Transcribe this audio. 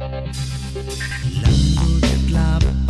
Lando de Club.